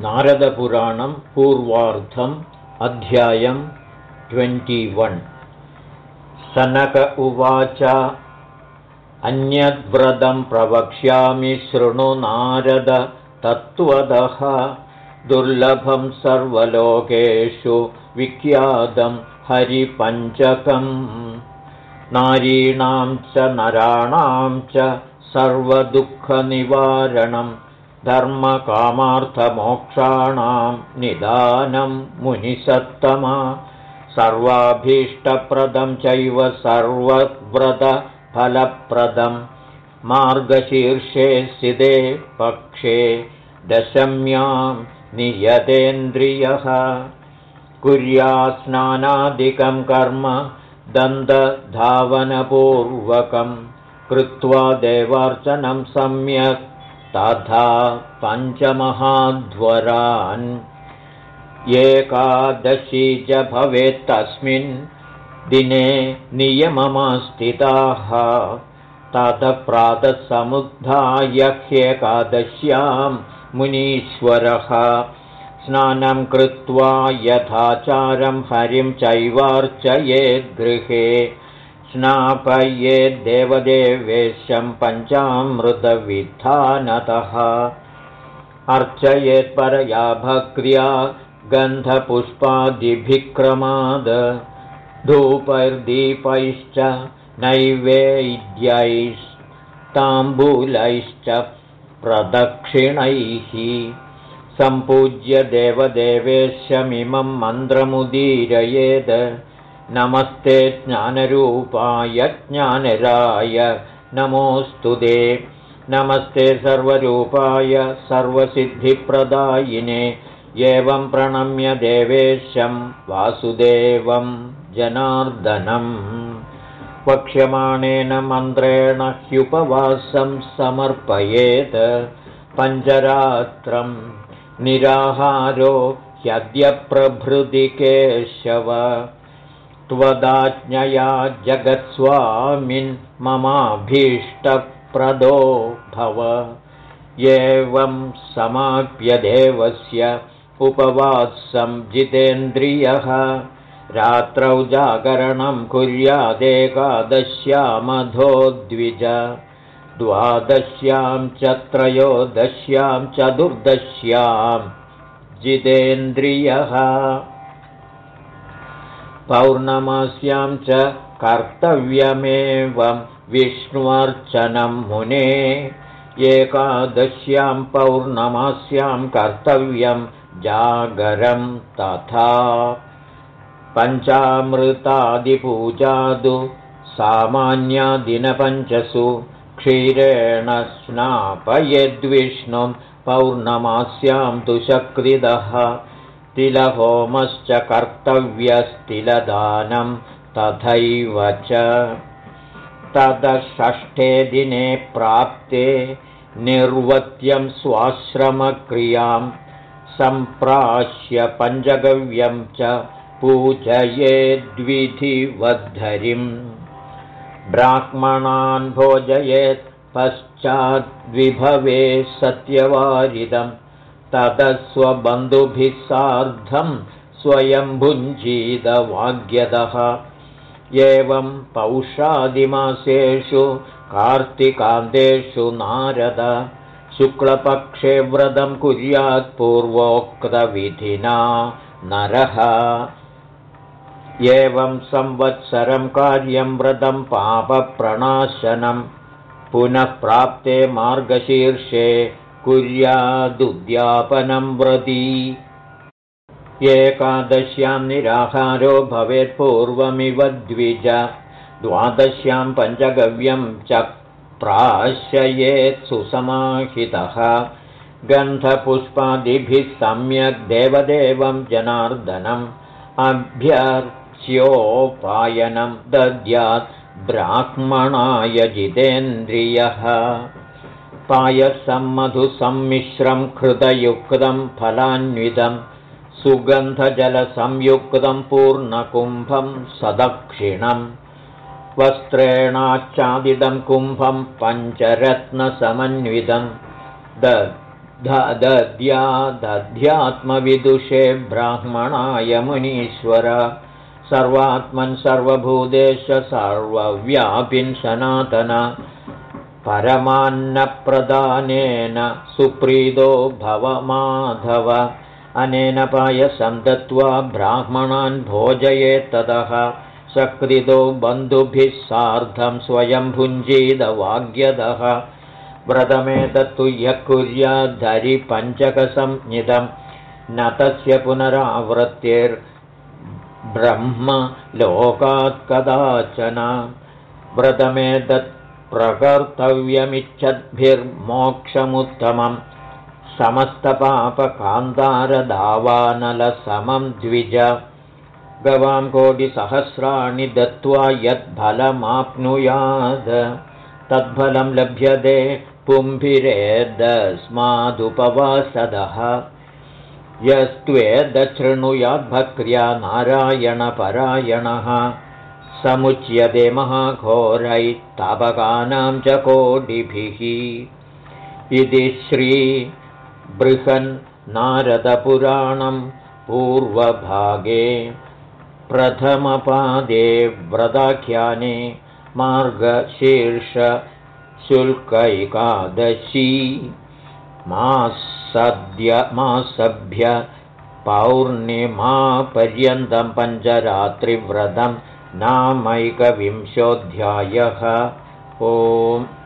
नारदपुराणं पूर्वार्थम् अध्यायं ट्वेण्टिवन् सनक उवाच अन्यद्व्रतं प्रवक्ष्यामि शृणु नारद तत्त्वदः। दुर्लभं सर्वलोकेषु विख्यातं हरिपञ्चकम्। नारीणां च नराणां च सर्वदुःखनिवारणं धर्मकामार्थमोक्षाणां निदानं मुनिसत्तमा। सर्वाभीष्टप्रदं चैव सर्वव्रतफलप्रदं। मार्गशीर्षे सिदे पक्षे दशम्यां नियतेन्द्रियः। कुर्यास्नानादिकं कर्म दन्तधावनपूर्वकं कृत्वा देवार्चनं सम्यक् तथा पञ्चमहाध्वरान्। एकादशी च भवेत्तस्मिन् दिने नियममास्थिताः। ततः प्रातः समुद्धाय ह्येकादश्यां मुनीश्वरः। स्नानं कृत्वा यथाचारं हरिं चैवार्चयेद्गृहे स्नापयेद्देवदेवेशं पञ्चामृतविधानतः। अर्चयेत्परया भक्र्या गन्धपुष्पादिभिक्रमाद। धूपैर्दीपैश्च नैवेद्यैस्ताम्बूलैश्च प्रदक्षिणैः। सम्पूज्य देवदेवेशमिमं मन्त्रमुदीरयेद् नमस्ते ज्ञानरूपाय ज्ञानराय नमोऽस्तु दे नमस्ते सर्वरूपाय सर्वसिद्धिप्रदायिने एवं प्रणम्य देवेशं वासुदेवं जनार्दनम् वक्ष्यमाणेन मन्त्रेण ह्युपवासं समर्पयेत्। पञ्चरात्रं निराहारो ह्यद्यप्रभृति केशव त्वदाज्ञया जगत्स्वामिन् ममाभीष्टप्रदो भव। एवं समाप्य देवस्य उपवासं जितेन्द्रियः। रात्रौ जागरणं कुर्यादेकादश्यामधो द्विज। द्वादश्यां च त्रयोदश्यां चतुर्दश्यां जितेन्द्रियः पौर्णमास्यां च कर्तव्यमेवं विष्ण्वर्चनं मुने। एकादश्यां पौर्णमास्यां कर्तव्यं जागरं तथा। पञ्चामृतादिपूजादु सामान्यादिनपञ्चसु क्षीरेण स्नापयद्विष्णुं पौर्णमास्यां तु शक्रिदः तिलहोमश्च कर्तव्यस्तिलदानं तथैव च। तदषष्ठे दिने प्राप्ते निर्वत्यं स्वाश्रमक्रियां सम्प्राश्य पञ्चगव्यं च पूजयेद्विधिवद्धरिम् ब्राह्मणान् भोजयेत् पश्चाद्विभवे सत्यवारिदं ततः स्वबन्धुभिः सार्धं स्वयं भुञ्जीतवाग्यतः एवं पौषादिमासेषु कार्तिकान्तेषु नारद शुक्लपक्षे व्रतं कुर्यात् पूर्वोक्तविधिना नरः। एवं संवत्सरं कार्यं व्रतं पापप्रणाशनं पुनः प्राप्ते मार्गशीर्षे कुर्यादुद्यापनं व्रती। एकादश्यां निराहारो भवेत्पूर्वमिव द्विज। द्वादश्यां पञ्चगव्यं च प्राश्ययेत् सुसमाहितः। गन्धपुष्पादिभिः सम्यक् देवदेवं जनार्दनम् अभ्यर्च्योपायनं दद्यात् ब्राह्मणाय जितेन्द्रियः पायसं मधुसम्मिश्रं हृदयुक्तं फलान्वितं सुगन्धजलसंयुक्तं पूर्णकुम्भं सदक्षिणम् वस्त्रेणाच्छादितं कुम्भं पञ्चरत्नसमन्वितं। दध्यात्मविदुषे ब्राह्मणाय मुनीश्वर। सर्वात्मन् सर्वभूतेश सर्वव्यापिन् सनातन परमान्नप्रदानेन सुप्रीतो भवमाधव। अनेन पायसं दत्त्वा ब्राह्मणान् भोजयेत्ततः सकृतो बन्धुभिः सार्धं स्वयं भुञ्जीदवाग्यदः व्रतमेतत्तु यः कुर्याद्धरि पञ्चकसंज्ञितं न तस्य पुनरावृत्तिर्ब्रह्म लोकात् कदाचन। व्रतमेतत् प्रकर्तव्यमिच्छद्भिर्मोक्षमुत्तमम्। समस्तपापकान्तारदावानलसमं द्विज। गवां कोटिसहस्राणि दत्त्वा यत्फलमाप्नुयात् तत्फलं लभ्यते पुम्भिरेदस्मादुपवासदः यस्त्वेदशृणुयाद्भक्र्या नारायणपरायणः समुच्यते महाघोरैस्तपकानां च कोटिभिः। इति श्रीबृहन्नारदपुराणं पूर्वभागे प्रथमपादे व्रताख्याने मार्गशीर्षशुल्कैकादशी मासद्य मासभ्य पौर्णिमापर्यन्तं पञ्चरात्रिव्रतं नामैकविंशोऽध्यायः। ओम्